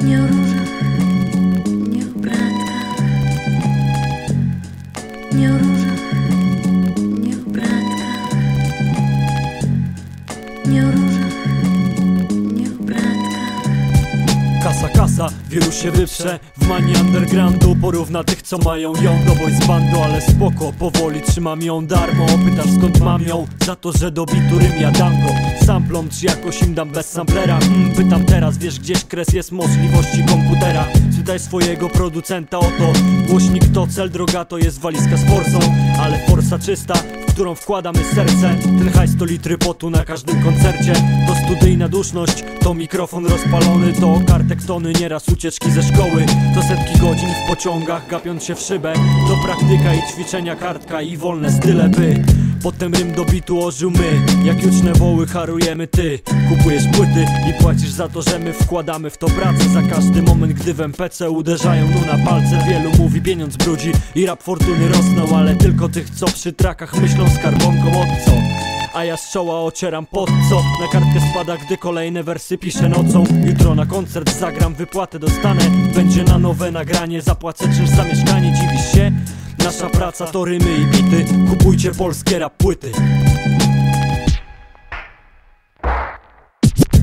партнеру. Kasa, kasa, wielu się wyprze. W manii undergroundu porówna tych co mają ją. Do boys bandu, ale spoko, powoli trzymam ją. Darmo Pytasz skąd mam ją? Za to, że do bitu rym ja dam go. Samplom czy jakoś im dam bez samplera. Hmm, Pytam teraz, wiesz gdzieś kres jest możliwości komputera. Spytaj swojego producenta o to. Głośnik to cel, droga to jest walizka z forsą. Ale forsa czysta, w którą wkładamy serce. Ten hajs to litry potu na każdym koncercie studyjna duszność, to mikrofon rozpalony To kartek tony, nieraz ucieczki ze szkoły. To setki godzin w pociągach, gapiąc się w szybę. To praktyka i ćwiczenia kartka i wolne style by Potem rym do bitu ożył my. Jak juczne woły harujemy ty Kupujesz płyty i płacisz za to, że my wkładamy w to pracę. Za każdy moment, gdy w MPC uderzają nu na palce Wielu mówi pieniądz brudzi i rap fortuny rosną Ale tylko tych, co przy trakach myślą skarbonką od co a ja z czoła ocieram pod co? Na kartkę spada, gdy kolejne wersy piszę nocą. Jutro na koncert zagram, wypłatę dostanę. Będzie na nowe nagranie, zapłacę czymś za mieszkanie. Dziwisz się? Nasza praca to rymy i bity. Kupujcie polskie rap płyty.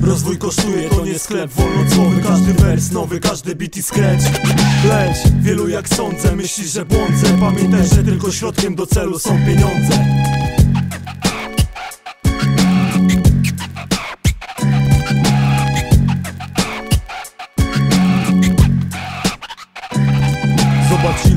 Rozwój kosztuje, to nie sklep wolnocłowy. Każdy wers nowy, każdy beat i scratch Lecz, wielu jak sądzę myśli, że błądzę. Pamiętaj, że tylko środkiem do celu są pieniądze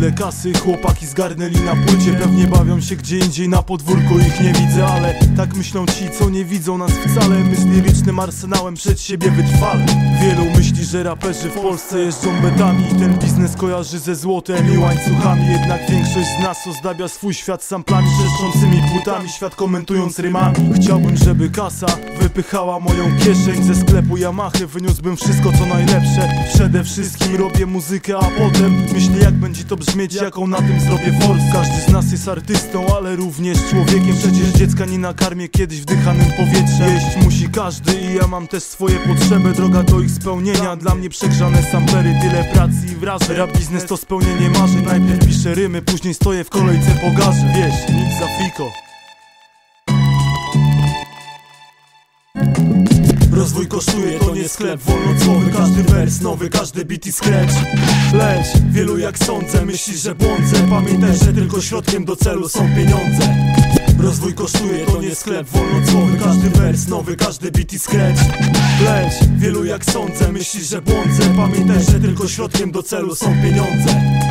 ile kasy chłopaki zgarnęli na płycie. Pewnie bawią się gdzie indziej na podwórku Ich nie widzę, ale tak myślą ci, co nie widzą nas wcale. My z lirycznym arsenałem przed siebie wytrwale Wielu myśli, że raperzy w Polsce jeżdżą betami. Ten biznes kojarzy ze złotem i łańcuchami. Jednak większość z nas ozdabia swój świat samplami Trzeszczącymi płytami, świat komentując rymami. Chciałbym, żeby kasa wypychała moją kieszeń Ze sklepu Yamahy. Wyniósłbym wszystko co najlepsze. Przede wszystkim robię muzykę, a potem myślę jak będzie to brzmieć, jaką na tym zrobię force. Każdy z nas jest artystą, ale również człowiekiem. Przecież dziecka nie nakarmię kiedyś wdychanym powietrzem Jeść musi każdy i ja mam też swoje potrzeby. Droga do ich spełnienia, dla mnie przegrzane sampery. Tyle pracy i wrażeń. Rap biznes to spełnienie marzeń. Najpierw piszę rymy, później stoję w kolejce po garzy. Wiesz, nic za fiko Rozwój kosztuje, to nie sklep wolnocłowy. Każdy wers nowy, każdy beat i scratch Lecz, wielu jak sądzę myśli, że błądzę. Pamiętaj, że tylko środkiem do celu są pieniądze. Rozwój kosztuje, to nie sklep wolnocłowy. Każdy wers nowy, każdy beat i scratch Lecz, wielu jak sądzę myśli, że błądzę. Pamiętaj, że tylko środkiem do celu są pieniądze